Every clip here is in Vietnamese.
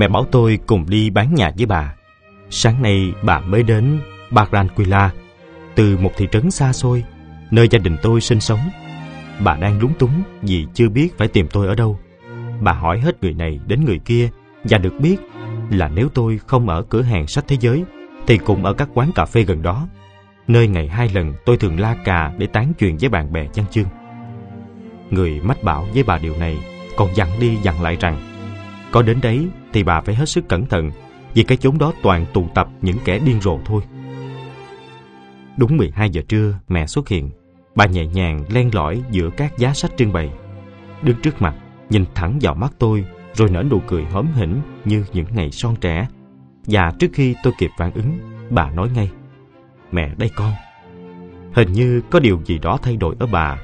Mẹ bảo tôi cùng đi bán nhà với bà. Sáng nay bà mới đến Barranquilla từ một thị trấn xa xôi, nơi gia đình tôi sinh sống. Bà đang lúng túng vì chưa biết phải tìm tôi ở đâu. Bà hỏi hết người này đến người kia và được biết là nếu tôi không ở cửa hàng sách thế giới thì cũng ở các quán cà phê gần đó, nơi ngày hai lần tôi thường la cà để tán chuyện với bạn bè chăn chương. Người mách bảo với bà điều này còn dặn đi dặn lại rằng có đến đấy thì bà phải hết sức cẩn thận vì cái chốn đó toàn tụ tập những kẻ điên rồ thôi. Đúng 12 giờ trưa, mẹ xuất hiện. Bà nhẹ nhàng len lỏi giữa các giá sách trưng bày. Đứng trước mặt, nhìn thẳng vào mắt tôi, rồi nở nụ cười hóm hỉnh như những ngày son trẻ. Và trước khi tôi kịp phản ứng, bà nói ngay. Mẹ đây con. Hình như có điều gì đó thay đổi ở bà,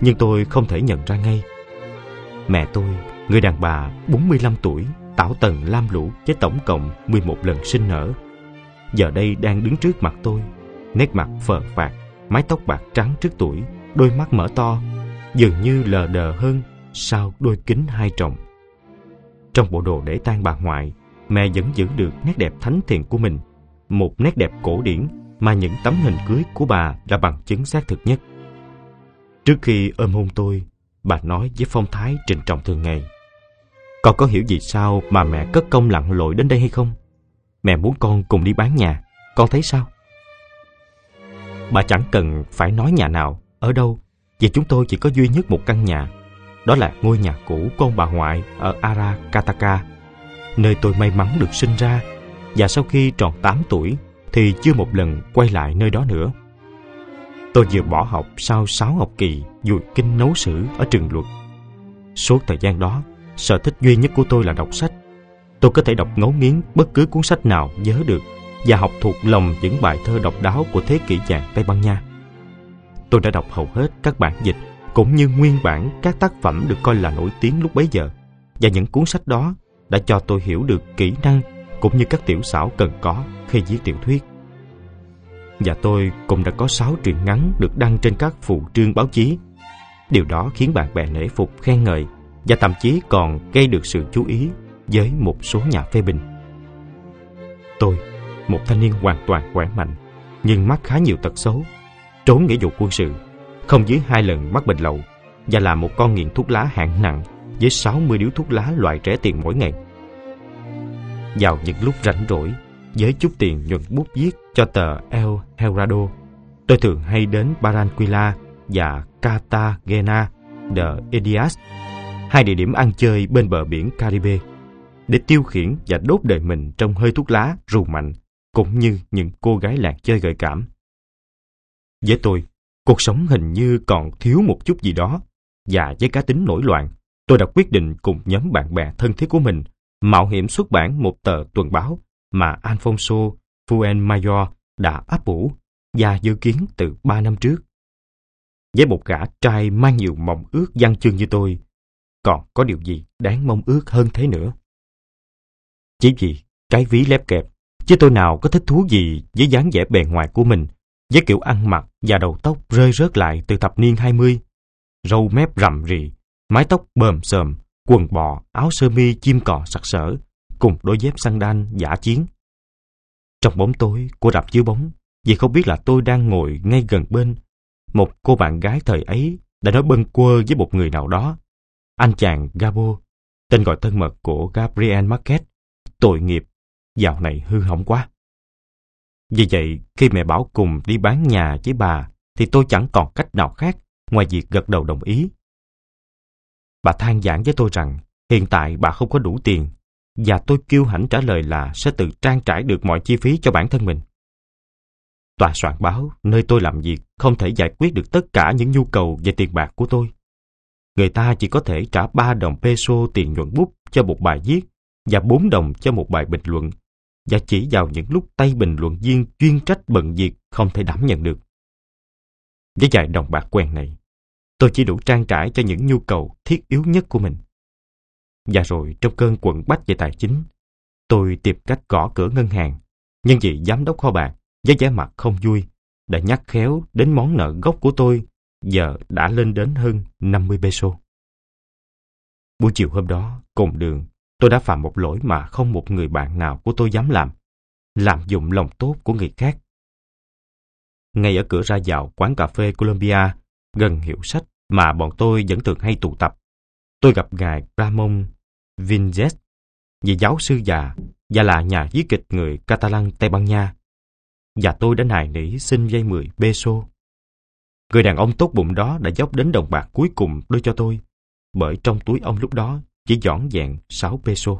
nhưng tôi không thể nhận ra ngay. Mẹ tôi, người đàn bà 45 tuổi, tảo tần lam lũ với tổng cộng 11 lần sinh nở. Giờ đây đang đứng trước mặt tôi, nét mặt phờ phạc, mái tóc bạc trắng trước tuổi, đôi mắt mở to, dường như lờ đờ hơn sau đôi kính hai trọng Trong bộ đồ để tang bà ngoại, mẹ vẫn giữ được nét đẹp thánh thiện của mình, một nét đẹp cổ điển mà những tấm hình cưới của bà là bằng chứng xác thực nhất. Trước khi ôm hôn tôi, bà nói với phong thái trình trọng thường ngày. Con có hiểu gì sao mà mẹ cất công lặn lội đến đây hay không? Mẹ muốn con cùng đi bán nhà, con thấy sao? Bà chẳng cần phải nói nhà nào, ở đâu, vì chúng tôi chỉ có duy nhất một căn nhà. Đó là ngôi nhà cũ của ông bà ngoại ở Arakataka, nơi tôi may mắn được sinh ra và sau khi tròn 8 tuổi thì chưa một lần quay lại nơi đó nữa. Tôi vừa bỏ học sau 6 học kỳ dùi kinh nấu sử ở trường luật. Suốt thời gian đó, sở thích duy nhất của tôi là đọc sách. Tôi có thể đọc ngấu nghiến bất cứ cuốn sách nào nhớ được và học thuộc lòng những bài thơ độc đáo của thế kỷ vàng Tây Ban Nha. Tôi đã đọc hầu hết các bản dịch cũng như nguyên bản các tác phẩm được coi là nổi tiếng lúc bấy giờ, và những cuốn sách đó đã cho tôi hiểu được kỹ năng cũng như các tiểu xảo cần có khi viết tiểu thuyết. Và tôi cũng đã có sáu truyện ngắn được đăng trên các phụ trương báo chí. Điều đó khiến bạn bè nể phục khen ngợi và thậm chí còn gây được sự chú ý với một số nhà phê bình. Tôi một thanh niên hoàn toàn khỏe mạnh, nhưng mắc khá nhiều tật xấu, trốn nghĩa vụ quân sự, không dưới hai lần mắc bệnh lậu và là một con nghiện thuốc lá hạng nặng với 60 điếu thuốc lá loại rẻ tiền mỗi ngày. Vào những lúc rảnh rỗi, với chút tiền nhuận bút viết cho tờ El Heraldo, tôi thường hay đến Barranquilla và Cartagena de Indias, hai địa điểm ăn chơi bên bờ biển Caribe, để tiêu khiển và đốt đời mình trong hơi thuốc lá rù mạnh cũng như những cô gái lạc chơi gợi cảm. Với tôi, cuộc sống hình như còn thiếu một chút gì đó, và với cá tính nổi loạn, tôi đã quyết định cùng nhóm bạn bè thân thiết của mình mạo hiểm xuất bản một tờ tuần báo mà Alfonso Fuenmayor đã áp ủ và dự kiến từ ba năm trước. Với một gã trai mang nhiều mộng ước văn chương như tôi, còn có điều gì đáng mong ước hơn thế nữa? Chỉ vì cái ví lép kẹp Chứ tôi nào có thích thú gì với dáng vẻ bề ngoài của mình, với kiểu ăn mặc và đầu tóc rơi rớt lại từ thập niên 20. Râu mép rậm rì, mái tóc bờm sờm, quần bò, áo sơ mi chim cò sặc sỡ, cùng đôi dép xăng đan giả chiến. Trong bóng tối của rạp chiếu bóng, vì không biết là tôi đang ngồi ngay gần bên, một cô bạn gái thời ấy đã nói bâng quơ với một người nào đó. Anh chàng Gabo, tên gọi thân mật của Gabriel Marquez, tội nghiệp dạo này hư hỏng quá. Vì vậy, khi mẹ bảo cùng đi bán nhà với bà, thì tôi chẳng còn cách nào khác ngoài việc gật đầu đồng ý. Bà than giảng với tôi rằng hiện tại bà không có đủ tiền và tôi kêu hãnh trả lời là sẽ tự trang trải được mọi chi phí cho bản thân mình. Tòa soạn báo nơi tôi làm việc không thể giải quyết được tất cả những nhu cầu về tiền bạc của tôi. Người ta chỉ có thể trả 3 đồng peso tiền nhuận bút cho một bài viết và 4 đồng cho một bài bình luận và chỉ vào những lúc tay bình luận viên chuyên trách bận việc không thể đảm nhận được. Với vài đồng bạc quen này, tôi chỉ đủ trang trải cho những nhu cầu thiết yếu nhất của mình. Và rồi trong cơn quận bách về tài chính, tôi tìm cách gõ cửa ngân hàng, nhưng vị giám đốc kho bạc với vẻ mặt không vui đã nhắc khéo đến món nợ gốc của tôi giờ đã lên đến hơn 50 peso. Buổi chiều hôm đó, cùng đường, tôi đã phạm một lỗi mà không một người bạn nào của tôi dám làm. Lạm dụng lòng tốt của người khác. Ngay ở cửa ra vào quán cà phê Columbia, gần hiệu sách mà bọn tôi vẫn thường hay tụ tập, tôi gặp ngài Ramon Vinges, vị giáo sư già và là nhà viết kịch người Catalan Tây Ban Nha. Và tôi đã nài nỉ xin dây 10 peso. Người đàn ông tốt bụng đó đã dốc đến đồng bạc cuối cùng đưa cho tôi, bởi trong túi ông lúc đó chỉ dõn dẹn 6 peso.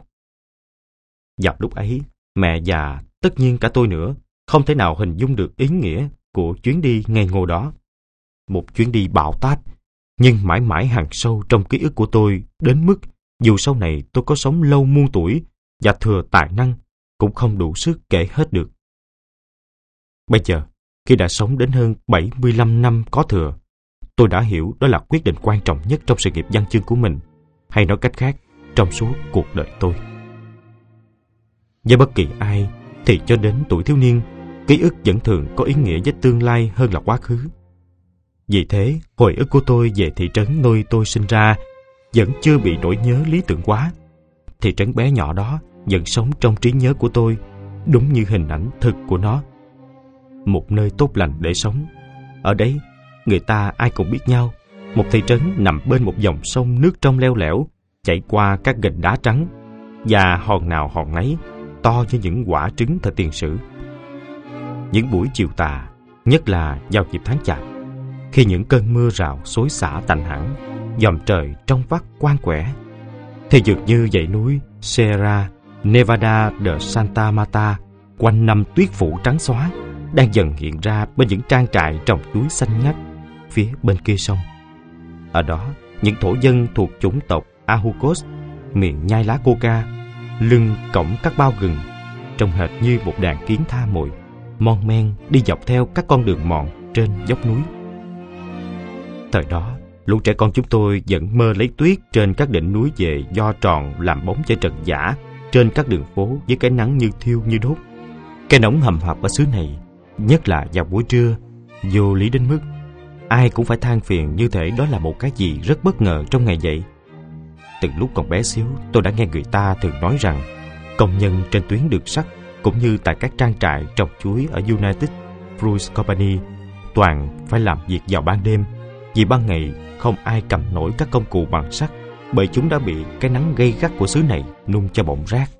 Dọc lúc ấy, mẹ già, tất nhiên cả tôi nữa, không thể nào hình dung được ý nghĩa của chuyến đi ngày ngô đó. Một chuyến đi bạo táp, nhưng mãi mãi hằn sâu trong ký ức của tôi đến mức dù sau này tôi có sống lâu muôn tuổi và thừa tài năng cũng không đủ sức kể hết được. Bây giờ, khi đã sống đến hơn 75 năm có thừa, tôi đã hiểu đó là quyết định quan trọng nhất trong sự nghiệp văn chương của mình, hay nói cách khác, trong suốt cuộc đời tôi. Với bất kỳ ai, thì cho đến tuổi thiếu niên, ký ức vẫn thường có ý nghĩa với tương lai hơn là quá khứ. Vì thế, hồi ức của tôi về thị trấn nơi tôi sinh ra vẫn chưa bị nỗi nhớ lý tưởng quá. Thị trấn bé nhỏ đó vẫn sống trong trí nhớ của tôi, đúng như hình ảnh thực của nó. Một nơi tốt lành để sống. Ở đấy, người ta ai cũng biết nhau. Một thị trấn nằm bên một dòng sông nước trong leo lẻo, chạy qua các gành đá trắng, và hòn nào hòn nấy, to như những quả trứng thời tiền sử. Những buổi chiều tà, nhất là vào dịp tháng chạp, khi những cơn mưa rào xối xả tạnh hẳn, dòng trời trong vắt quang quẻ, thì dường như dãy núi Sierra Nevada de Santa Marta quanh năm tuyết phủ trắng xóa đang dần hiện ra bên những trang trại trồng chuối xanh ngắt phía bên kia sông. Ở đó, những thổ dân thuộc chủng tộc Ahukos, miệng nhai lá coca, lưng cổng các bao gừng, trông hệt như một đàn kiến tha mồi, mon men đi dọc theo các con đường mòn trên dốc núi. Thời đó, lũ trẻ con chúng tôi vẫn mơ lấy tuyết trên các đỉnh núi về do tròn làm bóng cho trần giả trên các đường phố với cái nắng như thiêu như đốt. Cái nóng hầm hập ở xứ này, nhất là vào buổi trưa, vô lý đến mức ai cũng phải than phiền như thể đó là một cái gì rất bất ngờ trong ngày dậy. Từng lúc còn bé xíu, tôi đã nghe người ta thường nói rằng công nhân trên tuyến đường sắt cũng như tại các trang trại trồng chuối ở United Fruit Company toàn phải làm việc vào ban đêm vì ban ngày không ai cầm nổi các công cụ bằng sắt bởi chúng đã bị cái nắng gây gắt của xứ này nung cho bọng rác.